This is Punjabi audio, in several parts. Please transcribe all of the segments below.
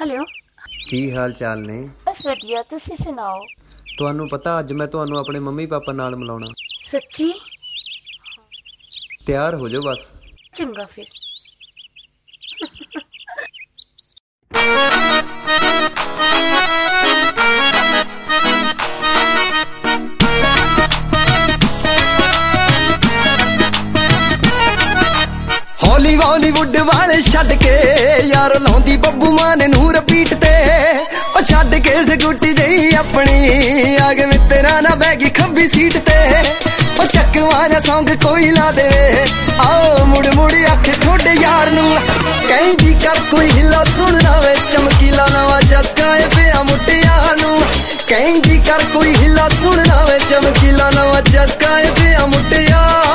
ਹੈਲੋ ਕੀ ਹਾਲ ਚਾਲ ਨੇ? ਬਸ ਵਧੀਆ ਤੁਸੀਂ ਸੁਣਾਓ? ਤੁਹਾਨੂੰ ਪਤਾ ਅੱਜ ਮੈਂ ਤੁਹਾਨੂੰ ਆਪਣੇ ਮੰਮੀ ਪਾਪਾ ਨਾਲ ਮਿਲਾਉਣਾ। ਸੱਚੀ? ਤਿਆਰ ਹੋ ਜਾਓ ਬਸ। ਚੰਗਾ ਫਿਰ। ਹੌਲੀ ਬਾਲੀਵੁੱਡ ਵਾਲੇ ਛੱਡ ਕੇ ਯਾਰ ਲਾਉਂਦੀ ਬੱਬੂ ਮਾਨ ਨੂੰ ਰਿਪੀਟ ਤੇ। ਉਹ ਛੱਡ ਕੇ ਸਕੂਟੀ ਜਈ ਆਪਣੀ ਆ ਕੇ ਮਿੱਤਰਾਂ ਨਾ ਬਹਿ ਖੱਬੀ ਸੀਟ ਤੇ। ਉਹ ਚੱਕਵਾ ਸੌਂਗ ਕੋਈ ਲਾ ਦੇ। ਆਓ ਮੁੜ ਮੁੜ ਅੱਖ ਥੋੜੇ ਯਾਰ ਨੂੰ। ਕਹਿੰਦੀ ਕਰ ਕੋਈ ਹਿੱਲਾ ਸੁਣਨਾ ਵੇ ਚਮਕੀਲਾ ਨਵਾਂ ਜਸਕਾ ਪਿਆ ਮੁੱਟਿਆਂ ਨੂੰ। ਕਹਿੰਦੀ ਕਰ ਕੋਈ ਹਿੱਲਾ ਸੁਣਨਾ ਵੇ ਚਮਕੀਲਾ ਨਵਾਂ ਜਸਕਾ ਪਿਆ ਮੁੱਟਿਆਂ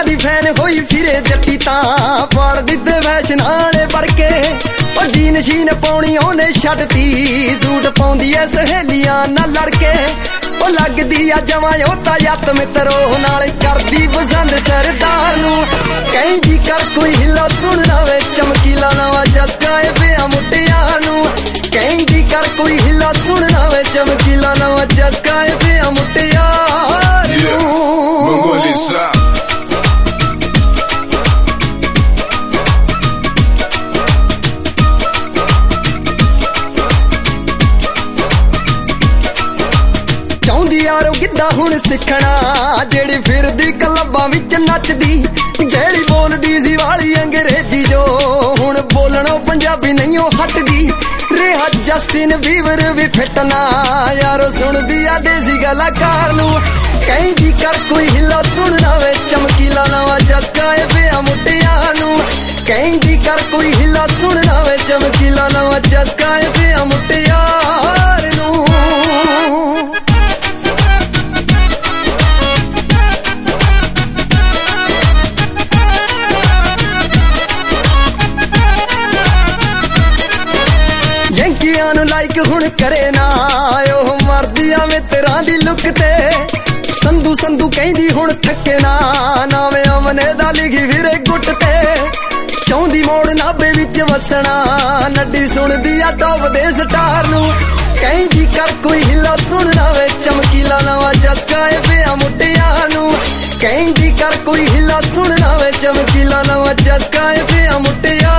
ਪਿੰਡੂਆਂ ਦੀ ਫੈਨ ਹੋਈ ਫਿਰੇ ਜੱਟੀ ਤਾਂ। ਫੜ ਦਿੱਤੇ ਵੈਸ਼ਨ ਵਾਲੇ ਵਰਕੇ। ਉਹ ਜੀਨ ਸ਼ੀਨ ਪਾਉਣੀ ਉਹਨੇ ਛੱਡਤੀ। ਸੂਟ ਪਾਉਂਦੀ ਐ ਸਹੇਲੀਆਂ ਨਾਲ ਲੜ ਕੇ ਉਹ ਲੱਗਦੀ ਆ ਜਮਾਂ ਉਹ ਤਾਂ ਯੱਤ ਮਿੱਤਰੋ ਨਾਲ ਕਰਦੀ ਪਸੰਦ ਸਰਦਾਰ ਨੂੰ। ਕਹਿੰਦੀ ਕਰ ਕੋਈ ਹਿੱਲਾ ਸੁਣਨਾ ਵੇ ਚਮਕੀਲਾ ਨਵਾਂ ਜਸਕਾ ਏ ਪਿਆ ਮੁੱਟਿਆਂ ਨੂੰ। ਕਹਿੰਦੀ ਕਰ ਕੋਈ ਹਿੱਲਾ ਸੁਣਨਾ ਵੇ ਚਮਕੀਲਾ ਨਵਾਂ ਜਸਕਾ ਏ ਪਿਆ ਮੁੱਟਿਆਂ ਨੂੰ। Mongolisa. ਚਾਹੁੰਦੀ ਯਾਰੋ ਹੁਣ ਸਿੱਖਣਾ, ਜਿਹੜੀ ਫਿਰਦੀ ਕਲੱਬਾਂ ਵਿੱਚ ਨੱਚਦੀ, ਜਿਹੜੀ ਬੋਲਦੀ ਸੀ ਵਾਲੀ ਅੰਗਰੇਜ਼ੀ ਜੋ, ਹੁਣ ਬੋਲਣੋਂ ਪੰਜਾਬੀ ਨਹੀਂ ਉਹ ਹਟਦੀ। ਰਿਹਾ ਜਸਟਿਨ ਬੀਵਰ ਵੀ ਫਿੱਟਣਾ ਯਾਰੋ ਸੁਣਦੀ ਆ ਦੇਸੀ ਗਲਾਕਾਰ ਨੂੰ। ਕਹਿੰਦੀ ਕਰ ਕੋਈ ਹਿੱਲਾ ਸੁਣਨਾ ਵੇ ਚਮਕੀਲਾ ਨਵਾਂ ਜਸਕਾ ਏ ਪਿਆ ਮੁੱਟਿਆਂ ਨੂੰ। ਕਹਿੰਦੀ ਕਰ ਕੋਈ ਹਿੱਲਾ ਸੁਣਨਾ ਵੇ ਚਮਕੀਲਾ ਨਵਾਂ ਜਸਕਾ ਏ ਪਿਆ ਮੁੱਟਿਆਂ ਕਰੇ ਨਾ ਉਹ ਮਰਦੀਆਂ ਮਿੱਤਰਾਂ ਦੀ ਲੁੱਕ ਤੇ। ਸੰਧੂ ਸੰਧੂ ਕਹਿੰਦੀ ਹੁਣ ਥੱਕੇ ਨਾ, ਨਾਵੇਂ ਅਮਨੇ ਦਾ ਲਿਖੀ ਵੀਰੇ ਗੁੱਟ ਤੇ। ਚਾਹੁੰਦੀ ਮੋੜ ਨਾਬੇ ਵਿੱਚ ਵਸਣਾ ਨੱਡੀ ਸੁਣਦੀ ਆ ਟੌਪ ਦੇ ਸਟਾਰ ਨੂੰ। ਕਹਿੰਦੀ ਕਰ ਕੋਈ ਹਿੱਲਾ ਸੁਣਨਾ ਵੇ ਚਮਕੀਲਾ ਨਵਾਂ ਜਸਕਾ ਪਿਆ ਮੁੱਟਿਆਂ ਨੂੰ। ਕਹਿੰਦੀ ਕਰ ਕੋਈ ਹਿੱਲਾ ਸੁਣਨਾ ਵੇ ਚਮਕੀਲਾ ਨਵਾਂ ਜਸਕਾ ਪਿਆ ਪਿਆ